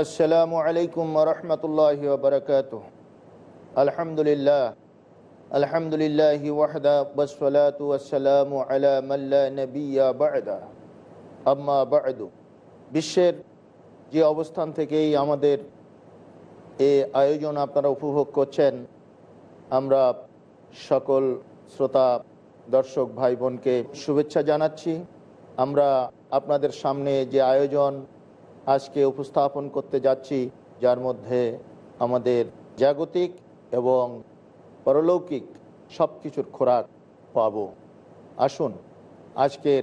আসসালামু আলাইকুম রহমতুল্লাহ বরকাত আলহামদুলিল্লাহ। আলহামদুলিল্লাহ ওয়াহদা বসলাতু আসসালামু আলা মাল্লা নবিয়া বাদা। আম্মা বাদু। বিশ্বের যে অবস্থান থেকেই আমাদের এ আয়োজন আপনারা উপভোগ করছেন, আমরা সকল শ্রোতা, দর্শক ভাই বোনকে শুভেচ্ছা জানাচ্ছি। আমরা আপনাদের সামনে যে আয়োজন আজকে উপস্থাপন করতে যাচ্ছি, যার মধ্যে আমাদের জাগতিক এবং পরলৌকিক সব কিছুর খোরাক পাব। আসুন, আজকের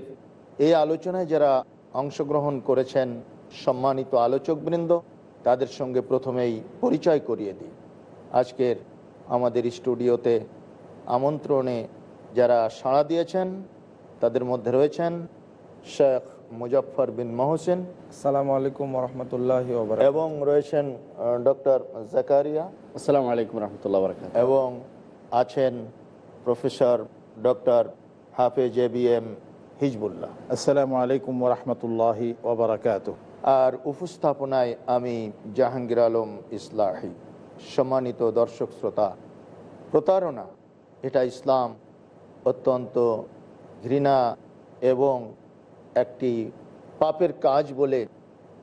এই আলোচনায় যারা অংশগ্রহণ করেছেন সম্মানিত আলোচকবৃন্দ, তাদের সঙ্গে প্রথমেই পরিচয় করিয়ে দিই। আজকের আমাদের স্টুডিওতে আমন্ত্রণে যারা সাড়া দিয়েছেন, তাদের মধ্যে রয়েছেন শেখ মুজফর বিন মহসেন আসসালামু আলাইকুম রহমতুল্লাহ এবং রয়েছেন ডক্টর জাকারিয়া। আসসালামু আলাইকুম রহমতুল্লাহ বরকাত এবং আছেন প্রফেসর ডক্টর হাফেজ এ বি এম হিজবুল্লাহ। আসসালামু আলাইকুম রহমতুল্লাহি ওবরাকাত আর উপস্থাপনায় আমি জাহাঙ্গীর আলম ইসলাহি। সম্মানিত দর্শক শ্রোতা প্রতারণা এটা ইসলাম অত্যন্ত ঘৃণা এবং একটি পাপের কাজ বলে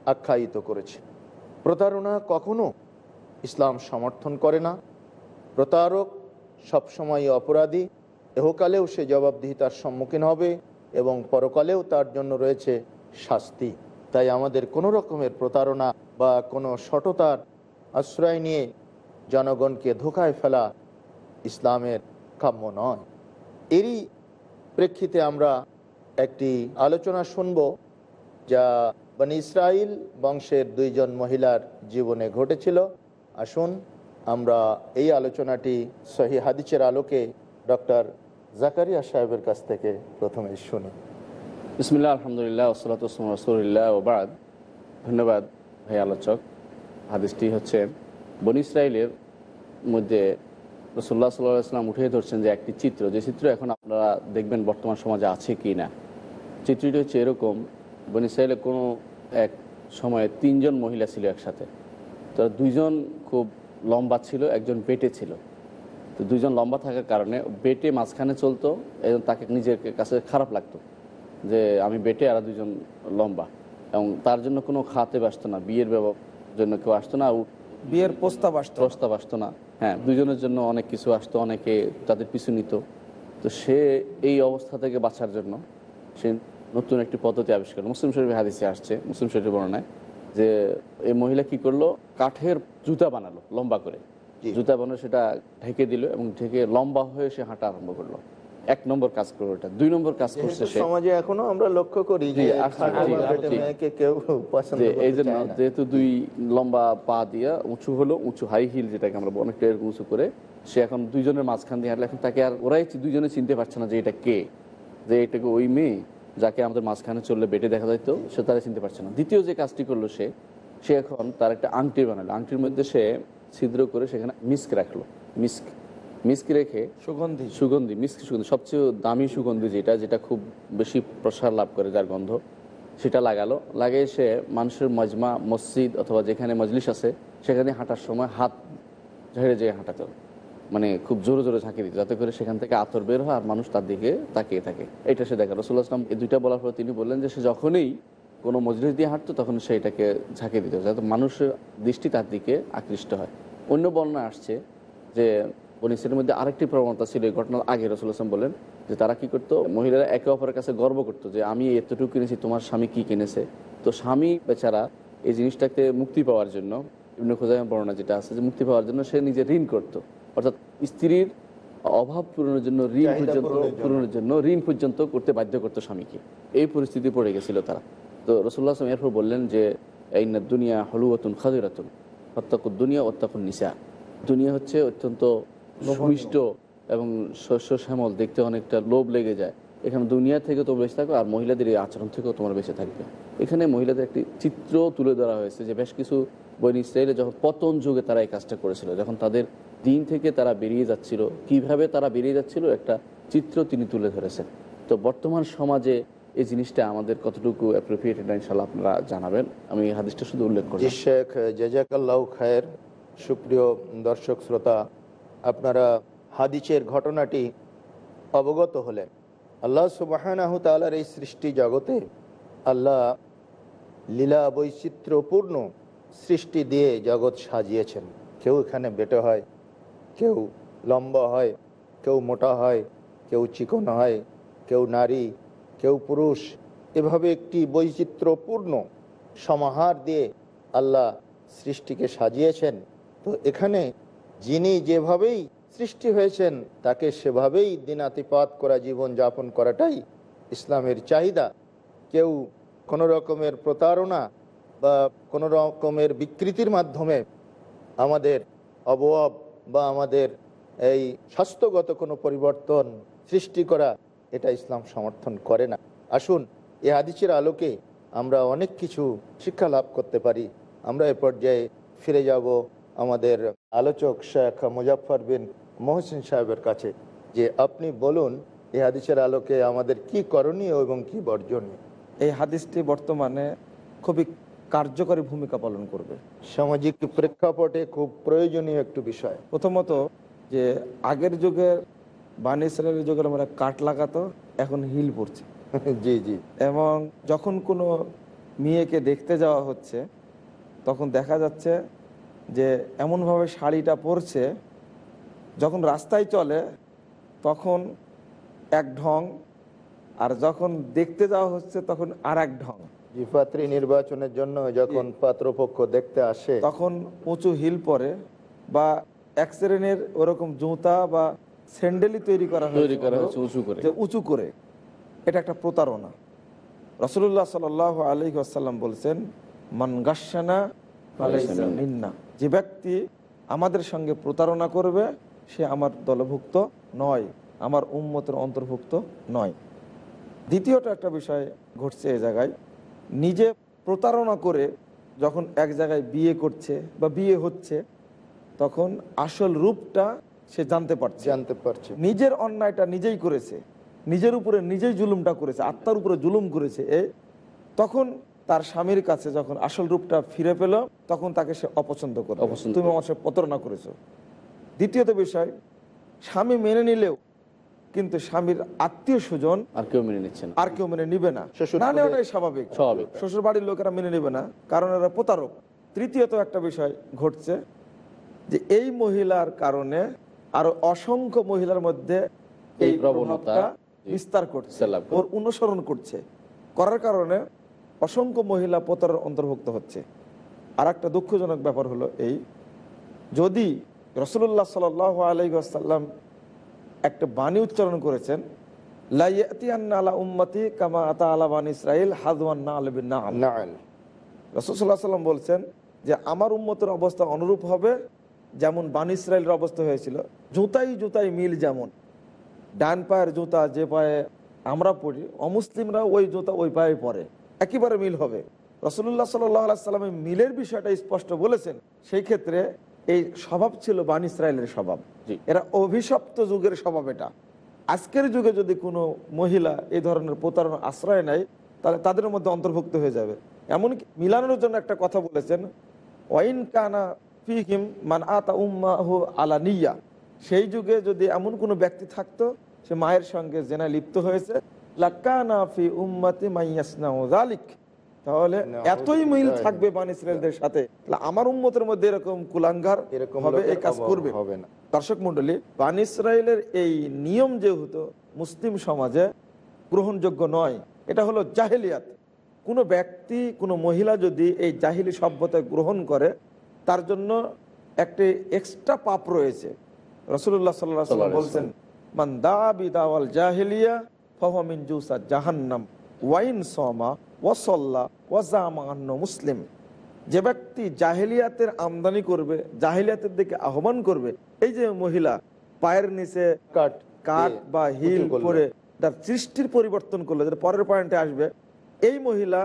আখ্যায়িত করেছে। প্রতারণা কখনো ইসলাম সমর্থন করে না। প্রতারক সবসময় অপরাধী। এহকালেও সে জবাবদিহিতার সম্মুখীন হবে এবং পরকালেও তার জন্য রয়েছে শাস্তি। তাই আমাদের কোনো রকমের প্রতারণা বা কোনো সটতার আশ্রয় নিয়ে জনগণকে ধোকায় ফেলা ইসলামের কাম্য নয়। এরই প্রেক্ষিতে আমরা একটি আলোচনা শুনব যা মানে ইসরায়েল বংশের দুইজন মহিলার জীবনে ঘটেছিল। আসুন আমরা এই আলোচনাটি সহি হাদিসের আলোকে ডক্টর জাকারিয়া সাহেবের কাছ থেকে প্রথমে শুনি। বিসমিল্লা আলহামদুলিল্লাহ ওসলাতাম রসুল্লাহ ওবাদ ধন্যবাদ ভাই আলোচক। হাদিসটি হচ্ছে বন ইসরায়েলের মধ্যে রসুল্লাহ সাল্লাহ ইসলাম উঠে ধরছেন যে একটি চিত্র। যে চিত্র এখন আপনারা দেখবেন বর্তমান সমাজে আছে কি না চিত্রটি হচ্ছে এরকম বন ইসরায়েলের কোনো এক সময়ে তিনজন মহিলা ছিল একসাথে। তো দুইজন খুব লম্বা ছিল একজন বেটে ছিল। তো দুইজন লম্বা থাকার কারণে বেটে মাঝখানে চলতো এবং তাকে নিজের কাছে খারাপ লাগতো যে আমি বেটে আর দুজন লম্বা। এবং তার জন্য কোনো খাতে আসতো না বিয়ের ব্যবহার জন্য কেউ আসতো না বিয়ের প্রস্তাব আসতো প্রস্তাব আসতো না। হ্যাঁ দুজনের জন্য অনেক কিছু আসতো অনেকে তাদের পিছু নিত। তো সে এই অবস্থা থেকে বাঁচার জন্য সে নতুন একটি পদ্ধতি আবিষ্কার মুসলিম শরীফ হাদিসে আসছে মুসলিম শরীফ বর্ণনায় যে এই মহিলা কি করল? কাঠের জুতা বানালো লম্বা করে। জুতা বানালো সেটা ঢেকে দিল এবং ঢেকে লম্বা হয়ে সে হাঁটা আরম্ভ করল। এক নম্বর কাজ করল এটা দুই নম্বর কাজ করছে সে। সমাজে এখনও আমরা লক্ষ্য করি যে এই জন্য যেহেতু দুই লম্বা পা দিয়া উঁচু হলো উঁচু হাই হিল যেটাকে আমরা অনেকটা এরকম উঁচু করে সে এখন দুইজনের মাঝখান দিয়ে হাঁটলে। এখন তাকে আর ওরাই দুইজনে চিনতে পারছে না যে এটা কে যে এটাকে ওই মেয়ে। যাকে আমাদের মাঝখানে চললে বেটে দেখা যাইতো সে তারা চিনতে পারছে না। দ্বিতীয় যে কাজটি করল সে সে এখন তার একটা আংটি বানালো। আংটির মধ্যে সে ছিদ্র করে সেখানে মিস্ক রাখল। মিস্ক। মিস্ক রেখে সুগন্ধি। সুগন্ধি মিষ্টি সুগন্ধি। সবচেয়ে দামি সুগন্ধি যেটা যেটা খুব বেশি প্রসার লাভ করে যার গন্ধ সেটা লাগালো। লাগিয়ে সে মানুষের মজমা মসজিদ অথবা যেখানে মজলিস আছে সেখানে হাঁটার সময় হাত ঝেড়ে যেয়ে হাঁটা হবে। মানে খুব জোরে জোরে ঝাঁকি দিত, যাতে করে সেখান থেকে আতর বের হয় আর মানুষ তার দিকে তাকিয়ে থাকে। এটা সে দেখা। রসুল্লাহ আসলাম এই দুইটা বলার পর তিনি বললেন যে, সে যখনই কোনো মজলিস দিয়ে হাঁটতো, তখন সে এটাকে ঝাঁকিয়ে দিত, যাতে মানুষের দৃষ্টি তার দিকে আকৃষ্ট হয়। অন্য বর্ণনা আসছে যে বনিসের মধ্যে আরেকটি প্রবণতা ছিল এই ঘটনার আগে রসুল আসলাম বলেন যে, তারা কি করতো? মহিলারা একে অপরের কাছে গর্ব করতো যে, আমি এতটুকু কিনেছি, তোমার স্বামী কি কিনেছে? তো স্বামী বেচারা এই জিনিসটাকে মুক্তি পাওয়ার জন্য বিভিন্ন খোঁজায় বর্ণনা যেটা আছে যে, মুক্তি পাওয়ার জন্য সে নিজে ঋণ করতো। অর্থাৎ স্ত্রীর অভাব পূরণের জন্য ঋণ পর্যন্ত পূরণের জন্য। ঋণ পর্যন্ত করতে বাধ্য করতো স্বামীকে। এই পরিস্থিতি পড়ে গেছিল তারা। তো রসুল্লাহ আসলাম এরপর বললেন যে এই না দুনিয়া হলুয়াতুন খাদিরাতুন অত্যাকুর দুনিয়া অত্যাকুর নিশা দুনিয়া হচ্ছে অত্যন্ত সুমিষ্ট এবং শস্য শ্যামল দেখতে অনেকটা লোভ লেগে যায়। এখানে দুনিয়া থেকে তো বেঁচে থাকবে আর মহিলাদের এই আচরণ থেকেও তোমার বেঁচে থাকবে। এখানে মহিলাদের একটি চিত্র তুলে ধরা হয়েছে যে বেশ কিছু বৈন ইসরায়েলে যখন পতন যুগে তারা এই কাজটা করেছিল যখন তাদের দিন থেকে তারা বেরিয়ে যাচ্ছিল। কীভাবে তারা বেরিয়ে যাচ্ছিল একটা চিত্র তিনি তুলে ধরেছেন। তো বর্তমান সমাজে এই জিনিসটা আমাদের কতটুকু অ্যাপ্রোপ্রিয়েট ইনশাল্লাহ আপনারা জানাবেন। আমি হাদিসটা শুধু উল্লেখ করি শেখ, জেজাকাল্লাহ খায়ের সুপ্রিয় দর্শক, শ্রোতা, আপনারা হাদিসের ঘটনাটি অবগত হলেন। আল্লাহ সুবাহানাহ তালার এই সৃষ্টি জগতে আল্লাহ লীলা বৈচিত্র্যপূর্ণ সৃষ্টি দিয়ে জগৎ সাজিয়েছেন। কেউ এখানে বেটে হয় কেউ লম্বা হয়, কেউ মোটা হয়, কেউ চিকন হয়, কেউ নারী, কেউ পুরুষ, এভাবে একটি বৈচিত্র্যপূর্ণ সমাহার দিয়ে আল্লাহ সৃষ্টিকে সাজিয়েছেন। তো এখানে যিনি যেভাবেই সৃষ্টি হয়েছেন, তাকে সেভাবেই দিনাতিপাত করা জীবন যাপন করাটাই ইসলামের চাহিদা। কেউ কোনো রকমের প্রতারণা বা কোনো রকমের বিকৃতির মাধ্যমে আমাদের অবয়ব বা আমাদের এই স্বাস্থ্যগত কোনো পরিবর্তন সৃষ্টি করা, এটা ইসলাম সমর্থন করে না। আসুন, এ হাদিসের আলোকে আমরা অনেক কিছু শিক্ষা লাভ করতে পারি। আমরা এ পর্যায়ে ফিরে যাব আমাদের আলোচক শেখ মুজাফর বিন মহসিন সাহেবের কাছে, যে আপনি বলুন এই হাদিসের আলোকে আমাদের কি করণীয় এবং কি বর্জনীয়? এই হাদিসটি বর্তমানে খুবই কার্যকরী ভূমিকা পালন করবে। সামাজিক প্রেক্ষাপটে খুব প্রয়োজনীয় একটু বিষয়। প্রথমত যে আগের যুগের বান ইসরায়েলের যুগের আমরা কাঠ লাগাতো এখন হিল পড়ছে। জি জি। এবং যখন কোনো মেয়েকে দেখতে যাওয়া হচ্ছে তখন দেখা যাচ্ছে যে এমনভাবে শাড়িটা পরছে যখন রাস্তায় চলে তখন এক ঢং আর যখন দেখতে যাওয়া হচ্ছে তখন আর এক ঢং। জি পাত্রী নির্বাচনের জন্য যখন পাত্রপক্ষ দেখতে আসে তখন উঁচু হিল পরে বা এক শ্রেণির ওরকম জুতা বা স্যান্ডেলই তৈরি করা তৈরি করা হয়েছে উঁচু করে। যে উঁচু করে। এটা একটা প্রতারণা। রসুল্লাহ সাল আলী আসাল্লাম বলছেন মান গাসানা মিন্না। যে ব্যক্তি আমাদের সঙ্গে প্রতারণা করবে সে আমার দলভুক্ত নয় আমার উম্মতের অন্তর্ভুক্ত নয়। দ্বিতীয়টা একটা বিষয় ঘটছে এ জায়গায়। নিজে প্রতারণা করে যখন এক জায়গায় বিয়ে করছে বা বিয়ে হচ্ছে তখন আসল রূপটা সে জানতে পারছে। জানতে পারছে। নিজের অন্যায়টা নিজেই করেছে। নিজের উপরে নিজেই জুলুমটা করেছে আত্মার উপরে জুলুম করেছে। এ তখন তার স্বামীর কাছে যখন আসল রূপটা ফিরে পেল তখন তাকে সে অপছন্দ করে তুমি আমার সাথে প্রতারণা করেছ। দ্বিতীয়ত বিষয় স্বামী মেনে নিলেও কিন্তু স্বামীর আত্মীয় স্বজন আর কেউ মেনে নিচ্ছে না। আর কেউ মেনে নিবে না। না নেওয়াটাই স্বাভাবিক। স্বাভাবিক। শ্বশুর বাড়ির লোকেরা মেনে নেবে না কারণ এরা প্রতারক। তৃতীয়ত একটা বিষয় ঘটছে যে এই মহিলার কারণে আরও অসংখ্য মহিলার মধ্যে এই প্রবণতা, বিস্তার করছে। ওর অনুসরণ করছে। করার কারণে অসংখ্য মহিলা প্রতারণ অন্তর্ভুক্ত হচ্ছে। আর একটা দুঃখজনক ব্যাপার হলো এই যদি রসুল্লাহ সাল আলাইসাল্লাম একটা বাণী উচ্চারণ করেছেন উম্মতি কামা আতা আলা বান ইসরাইল হাজওয়ান না আলবিন না রসুল্লাহ সাল্লাম বলছেন যে আমার উম্মতের অবস্থা অনুরূপ হবে যেমন বান ইসরায়েলের অবস্থা হয়েছিল। জুতাই জুতাই মিল যেমন। ডান পায়ের জুতা যে পায়ে আমরা পড়ি অমুসলিমরা ওই জুতা ওই পায়ে পরে একেবারে মিল হবে। রসুল্লাহ সাল্লামের মিলের বিষয়টা স্পষ্ট বলেছেন। সেই ক্ষেত্রে এই স্বভাব ছিল বান ইসরায়েলের স্বভাব। এরা অভিশপ্ত যুগের স্বভাব এটা। আজকের যুগে যদি কোনো মহিলা এই ধরনের প্রতারণা আশ্রয় নেয় তাহলে তাদের মধ্যে অন্তর্ভুক্ত হয়ে যাবে। এমনকি মিলানোর জন্য একটা কথা বলেছেন ওয়াইন কানা ফিহিম মান আতা উম্মাহু আলা নিয়া। সেই যুগে যদি এমন কোনো ব্যক্তি থাকতো সে মায়ের সঙ্গে জেনা লিপ্ত হয়েছে লাকানা ফি উম্মাতি মাইয়াসনাউ যালিক। তাহলে এতই মিল থাকবে বান ইসরায়েলদের সাথে। আমার উম্মতের মধ্যে এরকম কুলাঙ্গার এরকম হবে এই কাজ করবে। হবে না। দর্শক মন্ডলী বান ইসরায়েলের এই নিয়ম যেহেতু মুসলিম সমাজে গ্রহণযোগ্য নয় এটা হলো জাহেলিয়াত। কোনো ব্যক্তি কোনো মহিলা যদি এই জাহিলি সভ্যতা গ্রহণ করে তার জন্য একটি এক্সট্রা পাপ রয়েছে। রসুল্লাহ সাল্লাহ বলছেন মান দাবি দাওয়াল জাহেলিয়া ফহমিন জুসা জাহান্নাম ওয়াইন সমা ওয়াসল্লা ওয়াজামান্ন মুসলিম। যে ব্যক্তি জাহেলিয়াতের আমদানি করবে জাহেলিয়াতের দিকে আহ্বান করবে এই যে মহিলা পায়ের নিচে কাঠ কাঠ বা হিল করল। পরে তার সৃষ্টির পরিবর্তন করল যেটা পরের পয়েন্টে আসবে। এই মহিলা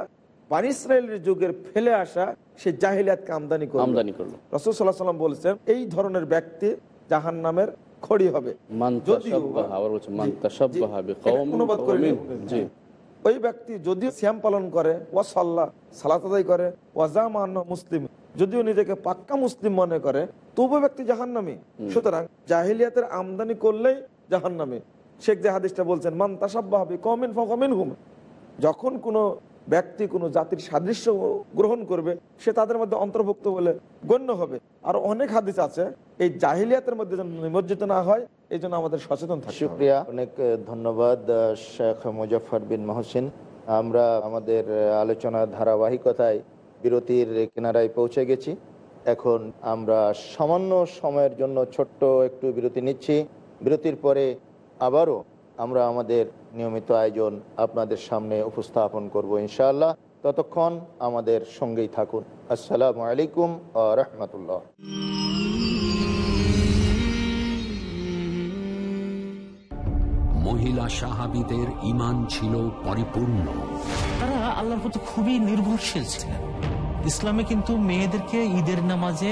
ইসরায়েলের যুগের ফেলে আসা সে জাহিলিয়াতকে আমদানি করবে আমদানি করল। রসুল সাল্লাহ সাল্লাম বলছেন এই ধরনের ব্যক্তি জাহান নামের খড়ি হবে। অনুবাদ করে জি। ওই ব্যক্তি যদিও শ্যাম পালন করে ওয়া সাল্লাহ সালাত আদায় করে ওয়াজামান্ন মুসলিম যদিও নিজেকে পাক্কা মুসলিম মনে করে তবু ব্যক্তি জাহান্নামী। সুতরাং জাহিলিয়াতের আমদানি করলেই জাহান্নামী। শেখ জাহাদিসটা হাদিসটা বলছেন মান তাসাব্বাহাবি কমিন ফমিন হুম যখন কোনো ব্যক্তি কোনো জাতির সাদৃশ্য গ্রহণ করবে, সে তাদের মধ্যে অন্তর্ভুক্ত বলে গণ্য হবে। আর অনেক হাদিস আছে, এই জাহিলিয়াতের মধ্যে যেন নিমজ্জিত না হয়, এই জন্য আমাদের সচেতন হবে। শুক্রিয়া, অনেক ধন্যবাদ শেখ মুজফর বিন মহসিন। আমরা আমাদের আলোচনার ধারাবাহিকতায় বিরতির কিনারায় পৌঁছে গেছি। এখন আমরা সামান্য সময়ের জন্য ছোট্ট একটু বিরতি নিচ্ছি। বিরতির পরে আবারও আমরা আমাদের নিয়মিত আয়োজন আপনাদের সামনে উপস্থাপন করব ইনশাআল্লাহ। ততক্ষণ আমাদের সঙ্গেই থাকুন। আসসালামু আলাইকুম আ রহমতুল্লাহ। মহিলা সাহাবিদের ইমান ছিল পরিপূর্ণ। তারা আল্লাহর প্রতি খুবই নির্ভরশীল ছিলেন। ইসলামে কিন্তু মেয়েদেরকে ঈদের নামাজে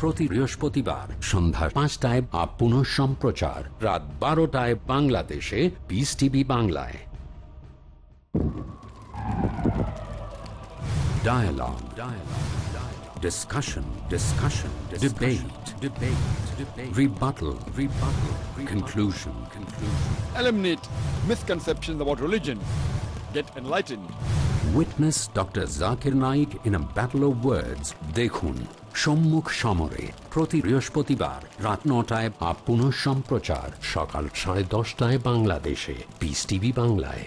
প্রতি বৃহস্পতিবার সন্ধ্যা পাঁচটায় আপ পুনঃ সম্প্রচার রাত বারোটায় বাংলাদেশে পিস টিভি বাংলায় Dialogue. Dialogue. Dialogue. Discussion. Discussion. Debate. Debate. Debate. Rebuttal. Rebuttal. Conclusion. Conclusion. eliminate misconceptions about religion, get enlightened. Witness Dr. Zakir Naik in a battle of words. দেখুন সম্মুখ সমরে প্রতি বৃহস্পতিবার রাত নটায় বা পুনঃ সম্প্রচার সকাল সাড়ে দশটায় বাংলাদেশে। পিস টিভি বাংলায়।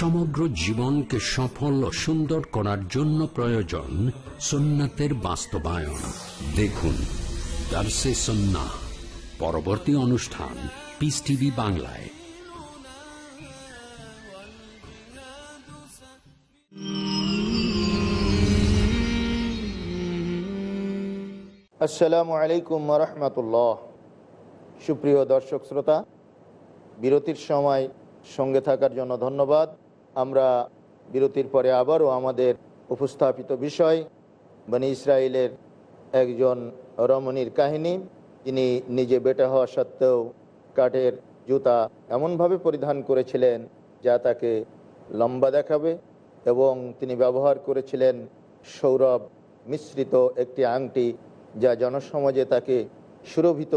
সমগ্র জীবনকে সফল ও সুন্দর করার জন্য প্রয়োজন সুন্নাতের বাস্তবায়ন। দেখুন সন্না পরবর্তী অনুষ্ঠান পিস টিভি বাংলায়। আসসালামু আলাইকুম রহমতুল্লাহ। সুপ্রিয় দর্শক, শ্রোতা, বিরতির সময় সঙ্গে থাকার জন্য ধন্যবাদ। আমরা বিরতির পরে আবারও আমাদের উপস্থাপিত বিষয়, বনি ইসরায়েলের একজন রমণীর কাহিনী। তিনি নিজে বেটা হওয়া সত্ত্বেও কাঠের জুতা এমনভাবে পরিধান করেছিলেন যা তাকে লম্বা দেখাবে এবং তিনি ব্যবহার করেছিলেন সৌরভ মিশ্রিত একটি আংটি যা জনসমাজে তাকে সুরভিত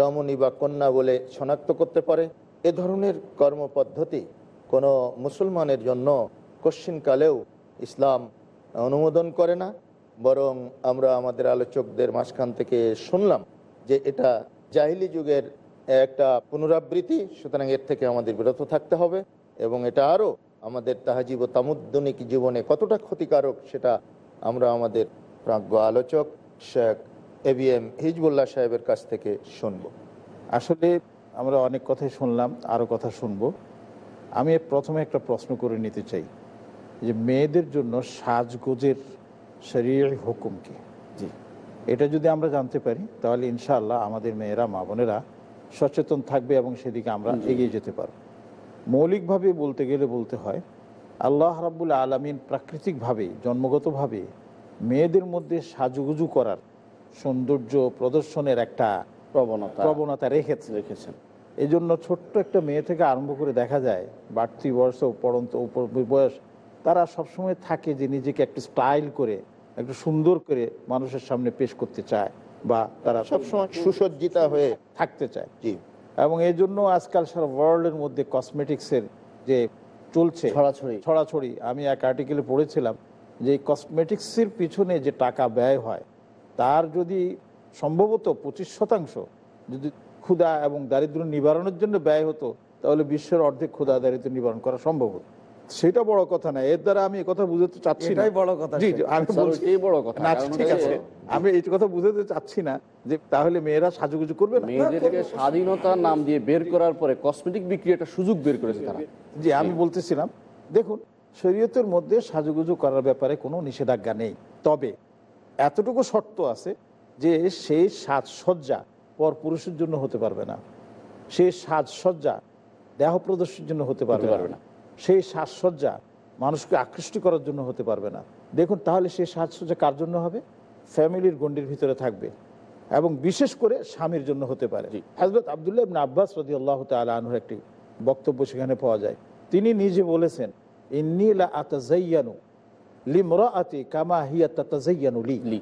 রমণী বা কন্যা বলে শনাক্ত করতে পারে। এ ধরনের কর্মপদ্ধতি কোনো মুসলমানের জন্য কশ্চিনকালেও ইসলাম অনুমোদন করে না, বরং আমরা আমাদের আলোচকদের মাঝখান থেকে শুনলাম যে এটা জাহিলি যুগের একটা পুনরাবৃত্তি, সুতরাং এর থেকে আমাদের বিরত থাকতে হবে এবং এটা আরও আমাদের তাহাজীব তামুদ্দনিক জীবনে কতটা ক্ষতিকারক সেটা আমরা আমাদের প্রাজ্ঞ আলোচক Sheikh A B M Hizbullah সাহেবের কাছ থেকে শুনব। আসলে আমরা অনেক কথাই শুনলাম, আরও কথা শুনব। আমি প্রথমে একটা প্রশ্ন করে নিতে চাই যে মেয়েদের জন্য সাজগোজের শরীর হুকুম কি? জি। এটা যদি আমরা জানতে পারি তাহলে ইনশাআল্লাহ আমাদের মেয়েরা মা বোনেরা সচেতন থাকবে এবং সেদিকে আমরা এগিয়ে যেতে পারব। মৌলিকভাবে বলতে গেলে বলতে হয় আল্লাহ রাবুল আলমিন প্রাকৃতিকভাবে জন্মগতভাবে মেয়েদের মধ্যে সাজুগুজু করার সৌন্দর্য প্রদর্শনের একটা প্রবণতা প্রবণতা রেখেছে রেখেছেন। এই জন্য ছোট্ট একটা মেয়ে থেকে আরম্ভ করে দেখা যায় বাড়তি বয়স ও পড়ন্ত উপর বয়স তারা সবসময় থাকে যে নিজেকে একটু স্টাইল করে একটু সুন্দর করে মানুষের সামনে পেশ করতে চায় বা তারা সবসময় সুসজ্জিতা হয়ে থাকতে চায় জি এবং এই জন্য আজকাল সারা ওয়ার্ল্ডের মধ্যে কসমেটিক্সের যে চলছে ছড়াছড়ি। ছড়াছড়ি আমি এক আর্টিকেলে পড়েছিলাম যে এই কসমেটিক্সের পিছনে যে টাকা ব্যয় হয় তার যদি সম্ভবত পঁচিশ শতাংশ যদি ক্ষুধা এবং দারিদ্র নিবারণের জন্য ব্যয় হতো তাহলে বিশ্বের অর্ধেক ক্ষুধা দারিদ্র নিবারণ করা সম্ভব হতো সেটা বড় কথা না এর দ্বারা আমি কথা বুঝাতে চাচ্ছি না এটাই বড় কথা, জি। আমি বলছি বড় কথা। না ঠিক আছে আমি এই কথা বুঝাতে চাচ্ছি না যে তাহলে মেয়েরা সাজুগুজু করবে না মেয়েদেরকে স্বাধীনতার নাম দিয়ে বের করার পরে কসমেটিক বিক্রি একটা সুযোগ বের করেছে তারা জি আমি বলতেছিলাম দেখুন শরীয়তের মধ্যে সাজুগুজু করার ব্যাপারে কোনো নিষেধাজ্ঞা নেই তবে এতটুকু শর্ত আছে যে সেই সাজসজ্জা পর পুরুষের জন্য হতে পারবে না। সেই সাজসজ্জা দেহ প্রদর্শনের জন্য হতে পারবে না। সেই সাজসজ্জা মানুষকে আকৃষ্ট করার জন্য হতে পারবে না। দেখুন তাহলে সেই সাজসজ্জা কার জন্য হবে? ফ্যামিলির গণ্ডির ভিতরে থাকবে এবং বিশেষ করে স্বামীর জন্য হতে পারে। হজরত আবদুল্লাহ ইবনে আব্বাস রদি আল্লাহ আনহুর একটি বক্তব্য সেখানে পাওয়া যায়। তিনি নিজে বলেছেন ইন্নিলা আতাজাইয়ানু লিমরাআতি কামা হিয়া তাতাজাইয়ানু লি। লি।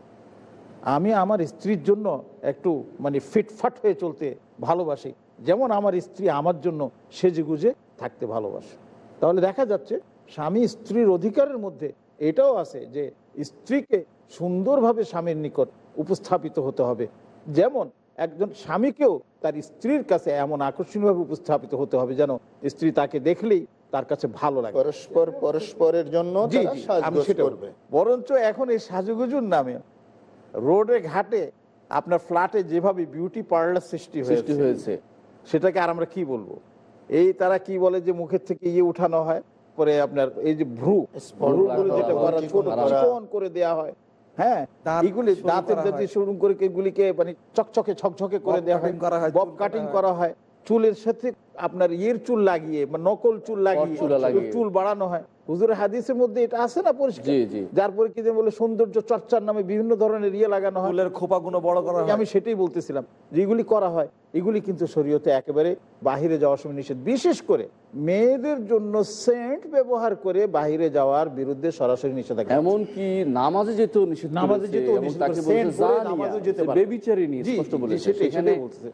আমি আমার স্ত্রীর জন্য একটু মানে ফিটফাট হয়ে চলতে ভালোবাসি। যেমন আমার স্ত্রী আমার জন্য সেজে গুজে থাকতে ভালোবাসে। তাহলে দেখা যাচ্ছে স্বামী স্ত্রীর অধিকারের মধ্যে এটাও আছে যে স্ত্রীকে সুন্দরভাবে স্বামীর নিকট উপস্থাপিত হতে হবে। যেমন একজন স্বামীকেও তার স্ত্রীর কাছে এমন আকর্ষণীয়ভাবে উপস্থাপিত হতে হবে যেন স্ত্রী তাকে দেখলেই তার কাছে ভালো লাগে। পরস্পর পরস্পরের জন্য সাজগোজ বরঞ্চ এখন এই সাজুগুজুর নামে রোডে ঘাটে আপনার ফ্ল্যাটে যেভাবে বিউটি পার্লার সৃষ্টি সৃষ্টি হয়েছে সেটাকে আর আমরা কি বলব? এই তারা কি বলে যে মুখের থেকে ইয়ে উঠানো হয়? পরে আপনার এই যে ভ্রু যেটা ছোট করে। দেয়া হয়। হ্যাঁ এগুলি দাঁতের করা শুরু করে এগুলিকে মানে চকচকে ছকছকে করে দেওয়া হয়। cutting করা হয়, বব কাটিং করা হয়। চুলের সাথে আপনার ইয়ের চুল লাগিয়ে বা নকল চুল লাগিয়ে চুলা লাগিয়ে। চুল বাড়ানো হয়। হুজুরের হাদিসের মধ্যে এটা আছে না পরিষ্কার। যার বলে সৌন্দর্য চর্চার নামে বিভিন্ন ধরনের ইয়ে লাগানো হয়। খোপাগুলো বড় করা আমি সেটাই বলতেছিলাম যে এগুলি করা হয়। এগুলি কিন্তু শরীয়তে একেবারে বাহিরে যাওয়ার সময় নিষেধ। বিশেষ করে মেয়েদের জন্য সেন্ট ব্যবহার করে বাহিরে যাওয়ার বিরুদ্ধে সরাসরি নিষেধাজ্ঞা আছে। এমনকি নামাজে যেতেও নিষেধ নামাজে যেতেও নামাজেও যেতে স্পষ্ট বলেছে।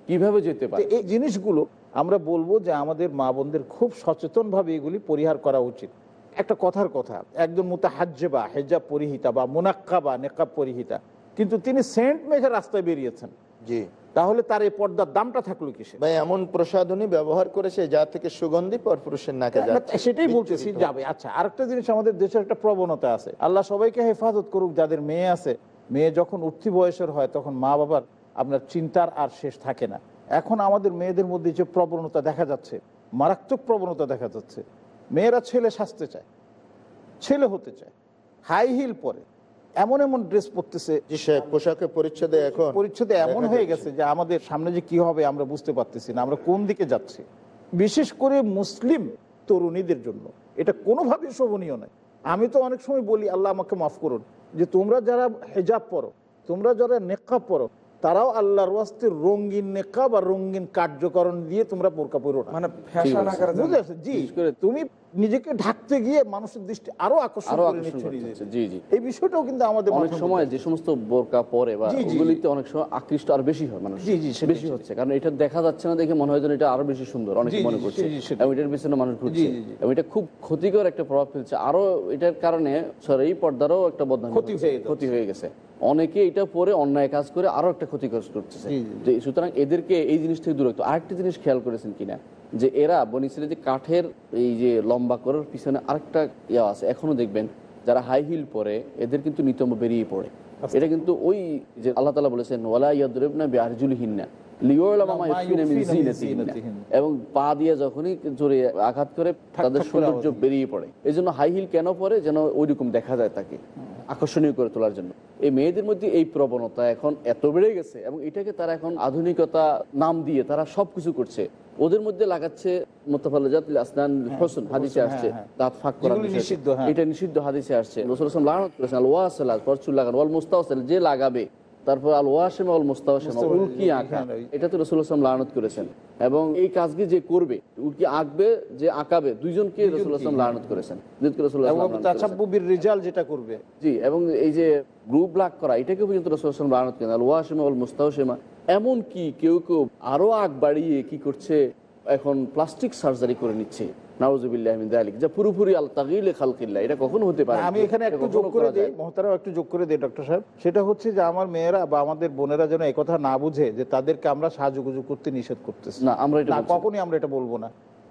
কীভাবে যেতে পারে? এই জিনিসগুলো আমরা বলব যে আমাদের মা বোনদের খুব সচেতন ভাবে এগুলি পরিহার করা উচিত। একটা কথার কথা একজন মুতাহাজ্জেবা হেজাব পরিহিতা বা মুনাক্কা বা নেকাব পরিহিতা কিন্তু তিনি সেন্ট মেঘে রাস্তায় বেরিয়েছেন। জি। তাহলে তার এই পর্দার দামটা থাকল কিসে ভাই এমন প্রসাধনী ব্যবহার করেছে যা থেকে সুগন্ধি পর পুরুষের নাকে যাচ্ছে। সেটাই বলতেছি যাবে। আচ্ছা আরেকটা জিনিস আমাদের দেশের একটা প্রবণতা আছে। আল্লাহ সবাইকে হেফাজত করুক যাদের মেয়ে আছে। মেয়ে যখন উঠতি বয়সের হয় তখন মা বাবার আপনার চিন্তার আর শেষ থাকে না। এখন আমাদের মেয়েদের মধ্যে যে প্রবণতা দেখা যাচ্ছে মারাত্মক প্রবণতা দেখা যাচ্ছে। মেয়েরা ছেলে সাজতে চায় ছেলে হতে চায় হাই হিল পরে এমন এমন ড্রেস পরতেছে পোশাকে পরিচ্ছদে এখন পরিচ্ছদে এমন হয়ে গেছে যে আমাদের সামনে যে কি হবে আমরা বুঝতে পারতেছি না আমরা কোন দিকে যাচ্ছি। বিশেষ করে মুসলিম তরুণীদের জন্য এটা কোনোভাবেই শোভনীয় নয়। আমি তো অনেক সময় বলি আল্লাহ আমাকে মাফ করুন যে তোমরা যারা হেজাব পরো তোমরা যারা নেকাব পরো তারাও আল্লাহর ওয়াস্তে রঙিন নেকাব আর রঙিন কার্যকরণ দিয়ে তোমরা বোরকা পরো মানে? জি। তুমি নিজেকে ঢাকতে গিয়ে মানুষের দৃষ্টি আরও আকর্ষণ আরও করে আকর্ষণ নিচ্ছ করতে নিজেদের। হচ্ছে, জি জি। এই বিষয়টাও কিন্তু আমাদের অনেক সময় যে সমস্ত বোরকা পরে বা। ওগুলিতে অনেক সময় আকৃষ্ট আর বেশি হয় মানুষ। জি, জি, সেটাই, বেশি হচ্ছে। কারণ এটা দেখা যাচ্ছে না দেখে মনে হয় যেন এটা আরও বেশি সুন্দর। অনেকে মনে করছে। এবং এটার পিছনে মানুষ ঘুরছে। এবং এটা খুব ক্ষতিকর একটা প্রভাব ফেলছে। আরও এটার কারণে সরি এই পর্দারও একটা বদনাম। ক্ষতি হয়ে গেছে। অনেকে এটা পরে অন্যায় কাজ করে আরও একটা ক্ষতিকর করতেছে। যে সুতরাং এদেরকে এই জিনিস থেকে দূরত্ব আরেকটা জিনিস খেয়াল করেছেন কিনা? যে এরা বনিছিল যে কাঠের এই যে লম্বা করার পিছনে আরেকটা ইয়া আছে। এখনও দেখবেন যারা হাই হিল পরে এদের কিন্তু নিতম্ব বেরিয়ে পড়ে। আচ্ছা। এটা কিন্তু ওই যে আল্লাহ তালা বলেছেন ওয়ালা ইয়াদরিবনা ইউখফিনা মিন এবং পা দিয়ে যখনই জোরে আঘাত করে তাদের সৌন্দর্য বেরিয়ে পড়ে। এই জন্য হাই হিল কেন পরে? যেন ওইরকম দেখা যায় তাকে। আকর্ষণীয় করে তোলার জন্য এই মেয়েদের মধ্যে এই প্রবণতা এখন এত বেড়ে গেছে এবং এটাকে তারা এখন আধুনিকতা নাম দিয়ে তারা সবকিছু করছে ওদের মধ্যে লাগাচ্ছে মোতাফাল্লাজাত আসনান হোসেন হাদিসে হ্যাঁ, আসছে হ্যাঁ। দাঁত ফাঁক করা নিষিদ্ধ, হ্যাঁ। এটা নিষিদ্ধ হাদিসে আসছে রসুল আসলাম লাগানত ওয়াসাল পরচুল লাগান ওয়াল মুস্তাওয়াসাল যে লাগাবে তারপর আল ওয়াসেমা আল মুস্তাওয়াসেমা মুস্তাওয়া- উল্কি আঁকা। হ্যাঁ, এটা তো রসুল আসলাম লাগানত করেছেন। এবং এই কাজকে যে করবে উল্কি আঁকবে যে আঁকাবে দুইজনকে রসুল আসলাম রসুল আসলাম লানত করেছেন। রেজাল যেটা করবে। জি এবং এই যে গ্রুপ ব্লাক করা এটাকে পর্যন্ত রসুলাম লানত কেন আল ওয়াসিমা আল মুস্তাহসেমা এমন কি কেউ কেউ আরও আগ বাড়িয়ে কি করছে এখন প্লাস্টিক সার্জারি করে নিচ্ছে। নাউজুবিল্লাহ যা পুরোপুরি আল তাগিলে খালকিল্লাহ। এটা কখনো হতে পারে আমি না। এখানে একটু যোগ করে দিই মহতারাও একটু যোগ করে দিই ডক্টর সাহেব। সেটা হচ্ছে যে আমার মেয়েরা বা আমাদের বোনেরা যেন এই না বুঝে যে তাদেরকে আমরা সাহায্য করতে নিষেধ করতেছি। না আমরা এটা। কখনই আমরা এটা বলব না।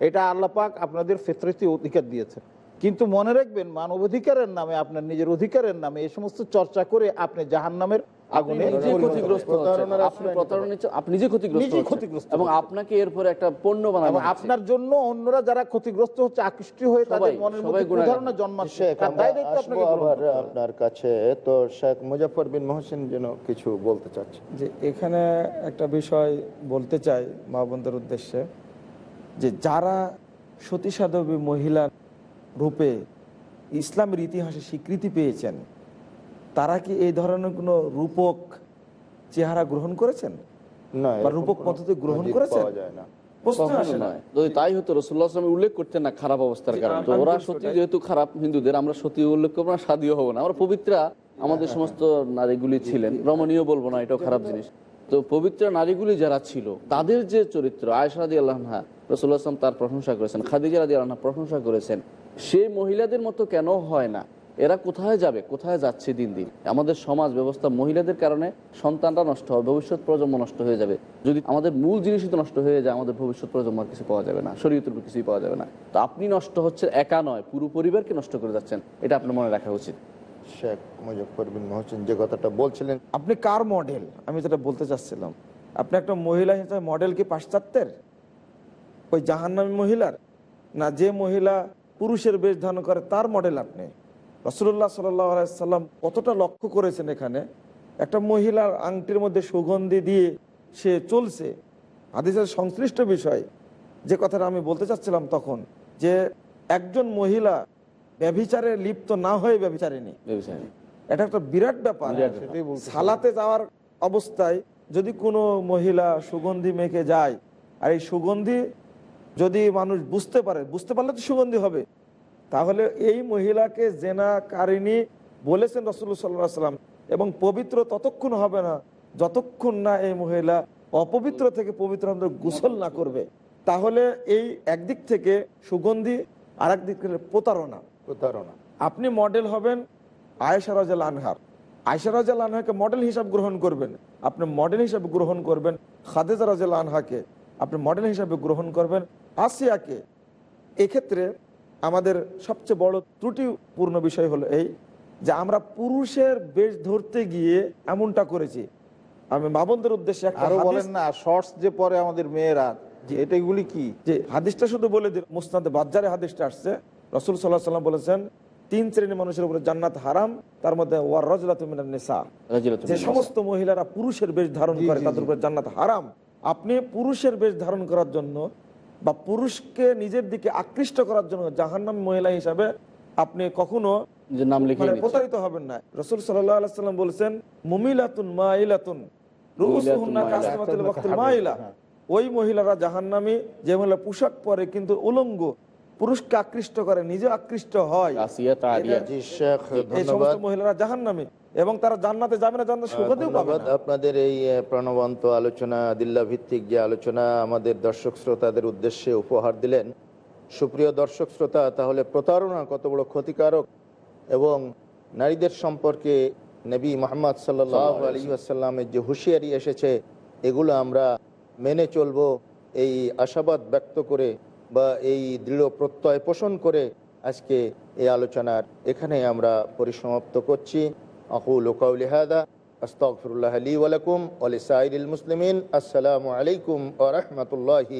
এটা আল্লাহ পাক আপনাদের ফেতরতি অধিকার দিয়েছে। কিন্তু মনে রাখবেন মানব অধিকারের নামে আপনার নিজের অধিকারের নামে এই সমস্ত চর্চা করে আপনি জাহান নামের আগুনে ক্ষতিগ্রস্ত হবেন। হচ্ছেন। প্রতারণার আপনি প্রতারণা আপনি নিজে ক্ষতিগ্রস্ত ক্ষতিগ্রস্ত এবং আপনাকে এরপরে একটা পণ্য বানানো আপনার জন্য অন্যরা যারা ক্ষতিগ্রস্ত হচ্ছে আকৃষ্টি হয়ে তাদের মনের মধ্যে ধারণা জন্মাচ্ছে। আপনার কাছে। তো শেখ মুজাফর বিন মহসিন যেন কিছু বলতে চাচ্ছে। যে এখানে একটা বিষয় বলতে চাই মা বোনদের উদ্দেশ্যে যে যারা সতী সাধবী মহিলা রূপে ইসলামের ইতিহাসে স্বীকৃতি পেয়েছেন তারা কি এই ধরনের কোনো রূপক চেহারা গ্রহণ করেছেন? না রূপক পদ্ধতি গ্রহণ করেছেন? না। প্রশ্ন কখনো আসে না। নয়। যদি তাই হতো রসুল্লাহ উল্লেখ করতেন না খারাপ অবস্থার জি, কারণে। তো ওরা যেহেতু খারাপ হিন্দুদের আমরা সত্যি উল্লেখ করব না সাদিও হব না। আমরা পবিত্রা আমাদের সমস্ত নারীগুলি ছিলেন। রমণীয় বলব না এটাও খারাপ জিনিস। তো পবিত্র নারীগুলি যারা ছিল তাদের যে চরিত্র আয়সাদি আল্লাহা রসুল্লাহ তার প্রশংসা করেছেন খাদিজা রাদি আল্লাহ প্রশংসা করেছেন। সেই মহিলাদের মতো কেন হয় না? এরা কোথায় যাবে, কোথায় যাচ্ছে দিন দিন? আমাদের সমাজ ব্যবস্থা মহিলাদের কারণে সন্তানরা নষ্ট হবে, ভবিষ্যৎ প্রজন্ম নষ্ট হয়ে যাবে। যদি আমাদের মূল জিনিসই তো নষ্ট হয়ে যায়, আমাদের ভবিষ্যৎ প্রজন্ম আর কিছু পাওয়া যাবে না, শরীয়তের কিছুই পাওয়া যাবে না। তো আপনি নষ্ট হচ্ছে একা নয়, পুরো পরিবারকে নষ্ট করে যাচ্ছেন, এটা আপনার মনে রাখা উচিত। শেখ মুজফর বিন মহসিন যে কথাটা বলছিলেন, আপনি কার মডেল আমি যেটা বলতে চাচ্ছিলাম, আপনি একটা মহিলা হিসেবে মডেল কি পাশ্চাত্যের? ওই জাহান্নামী মহিলার? না যে মহিলা পুরুষের বেশ ধারণ করে, তার মডেল আপনি? রসুল্লাহ সাল্লাম কতটা লক্ষ্য করেছেন এখানে? একটা মহিলার আংটির মধ্যে সুগন্ধি দিয়ে সে চলছে। হাদিসের সংশ্লিষ্ট বিষয় যে কথাটা আমি বলতে চাচ্ছিলাম তখন যে একজন মহিলা ব্যভিচারে লিপ্ত না হয়ে ব্যভিচারিনী এটা একটা বিরাট ব্যাপার। সালাতে যাওয়ার অবস্থায় যদি কোনো মহিলা সুগন্ধি মেখে যায় আর এই সুগন্ধি যদি মানুষ বুঝতে পারে বুঝতে পারলে তো সুগন্ধি হবে। তাহলে এই মহিলাকে জেনাকারিনী বলেছেন রসুল্লাহ সাল্লাহ সাল্লাম এবং পবিত্র ততক্ষণ হবে না যতক্ষণ না এই মহিলা অপবিত্র থেকে পবিত্র হতে গোসল না করবে। তাহলে এই একদিক থেকে সুগন্ধি আর দিক থেকে প্রতারণা। প্রতারণা। আপনি মডেল হবেন আয়েশা রাজাল আনহার। আয়েশা রাজাল আনহাকে মডেল হিসাব গ্রহণ করবেন। আপনি মডেল হিসাবে গ্রহণ করবেন খাদেজা রাজাল আনহাকে। আপনি মডেল হিসাবে গ্রহণ করবেন আসিয়াকে। এক্ষেত্রে আমাদের সবচেয়ে বড় ত্রুটিপূর্ণ বিষয় হলো এই যে আমরা পুরুষের বেশ ধরতে গিয়ে এমনটা করেছি। আমি বাবনদের উদ্দেশ্যে আরও বলেন না শর্টস যে পরে আমাদের মেয়েরা এটা এগুলি কি? যে হাদিসটা শুধু বলে দিল মুসনাদে বাজারে হাদিসটা আসছে। রসুল সাল্লাহ সাল্লাম বলেছেন তিন শ্রেণির মানুষের উপরে জান্নাত হারাম তার মধ্যে ওয়ার যে সমস্ত মহিলারা পুরুষের বেশ ধারণ করে তাদের উপরে জান্নাত হারাম আপনি পুরুষের বেশ ধারণ করার জন্য বা পুরুষকে নিজের দিকে আকৃষ্ট করার জন্য জাহান্নাম মহিলা হিসাবে আপনি কখনো যে নাম লিখে মানে প্রতারিত হবেন না। রসুল সাল্লাম বলেছেন মুমিলাতুন মাইলাতুন মাইলা। ওই মহিলারা জাহান্নামী যে মহিলা পোশাক পরে কিন্তু উলঙ্গ পুরুষকে আকৃষ্ট করে নিজে আকৃষ্ট হয়। আসিয়াত আরিয়া জি এই সমস্ত মহিলারা জাহান্নামী। এবং তারা জান্নাতে যাবে না জান্নাত সুখতেও পাবে না। আপনাদের এই প্রাণবন্ত আলোচনা দিল্লা ভিত্তিক যে আলোচনা আমাদের দর্শক শ্রোতাদের উদ্দেশ্যে উপহার দিলেন। সুপ্রিয় দর্শক শ্রোতা তাহলে প্রতারণা কত বড় ক্ষতিকারক এবং নারীদের সম্পর্কে নবী মোহাম্মদ সাল্লাহ আলী আসাল্লামের যে হুঁশিয়ারি এসেছে এগুলো আমরা মেনে চলবো। এই আশাবাদ ব্যক্ত করে বা এই দৃঢ় প্রত্যয় পোষণ করে আজকে এই আলোচনার এখানে আমরা পরিসমাপ্ত করছি। আকুল কৌলি হাদা আস্তগফিরুল্লাহ লি ওয়া লাকুম ওয়া লিসাইরিল মুসলিমিন আসসালামু আলাইকুম ওয়া রাহমাতুল্লাহি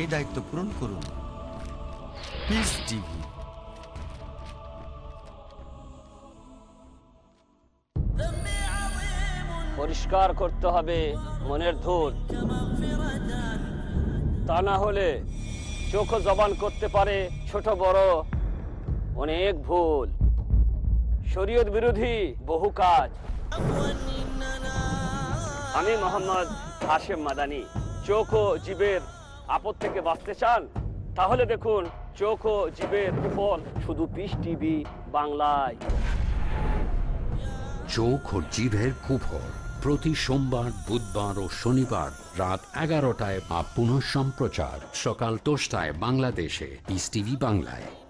এই দায়িত্ব পূরণ করুন। পিস টিভি পরিষ্কার করতে হবে মনের ধূল। তা না হলে চোখ জবান করতে পারে ছোট বড় অনেক ভুল। শরীয়ত বিরোধী বহু কাজ। আমি মোহাম্মদ হাশেম মাদানি, চোখ ও জীবের আপদ থেকে বাঁচতে চান, তাহলে দেখুন চোখ ও জীবের কুফল শুধু পিস টিভি বাংলায়। চোখ ও জীবের কুফল প্রতি সোমবার, বুধবার ও শনিবার রাত এগারোটায় বা পুনঃ সম্প্রচার সকাল দশটায় বাংলাদেশে। পিস টিভি বাংলায়।